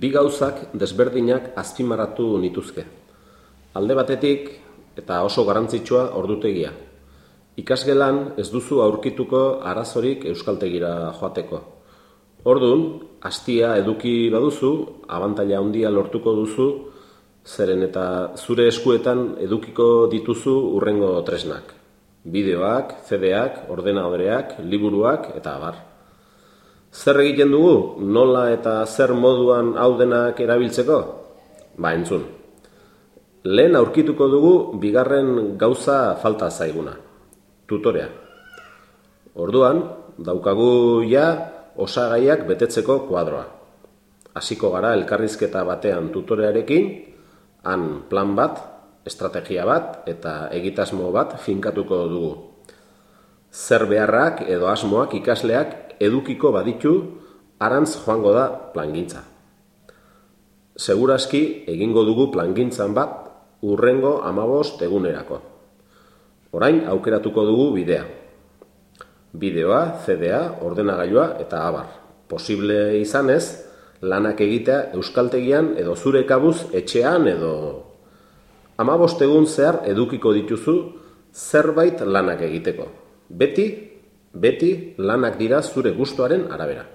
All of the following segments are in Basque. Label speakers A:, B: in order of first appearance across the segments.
A: bi gauzak desberdinak azpimarratu nituzke. Alde batetik, eta oso garrantzitsua ordutegia. Ikasgelan ez duzu aurkituko arazorik euskaltegira joateko. Ordun, hastia eduki baduzu, abantaila handia lortuko duzu, zeren eta zure eskuetan edukiko dituzu urrengo tresnak. Bideoak, CD-ak, ordenadoreak, liburuak eta abar. Zer egiten dugu, nola eta zer moduan hau denak erabiltzeko? Ba, entzun. Lehen aurkituko dugu bigarren gauza falta zaiguna. Tutorea. Orduan, daukagu ja osagaiak betetzeko kuadroa. Hasiko gara elkarrizketa batean tutorearekin, han plan bat, estrategia bat eta egitasmo bat finkatuko dugu. Zer beharrak edo asmoak ikasleak edukiko baditu, arantz joango da plangintza. Seguraski egingo dugu plangintzan bat urrengo amabost egunerako. Orain aukeratuko dugu bidea. Bideoa, CDA, ordenagailua eta abar. Posible izanez, lanak egitea euskaltegian edo zure kabuz etxean edo amabost egun zehar edukiko dituzu zerbait lanak egiteko. Beti Beti lanak dira zure gustoaren arabera.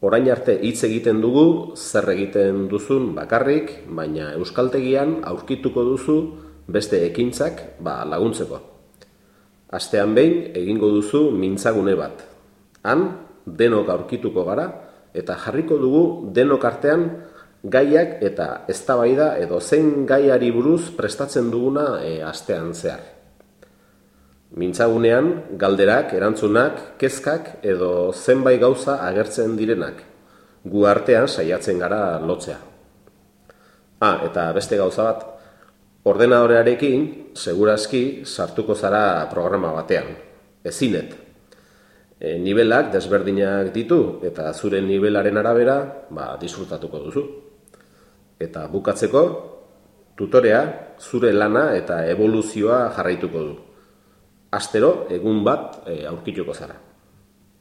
A: Orain arte hitz egiten dugu zer egiten duzun bakarrik, baina euskaltegian aurkituko duzu beste ekintzak ba laguntzeko. Astean behin egingo duzu mintzagune bat. Han denok aurkituko gara eta jarriko dugu denok artean gaiak eta eztabaida edo zein gaiari buruz prestatzen duguna e, astean zehar. Mintzagunean, galderak, erantzunak, kezkak edo zenbait gauza agertzen direnak. Gu artean saiatzen gara lotzea. Ah, eta beste gauza bat, ordenadorearekin, segurazki, sartuko zara programa batean. Ezinet. E, nivelak desberdinak ditu eta zure nivelaren arabera, ba, disfrutatuko duzu. Eta bukatzeko, tutorea, zure lana eta evoluzioa jarraituko du astero egun bat e, aurkituko zara.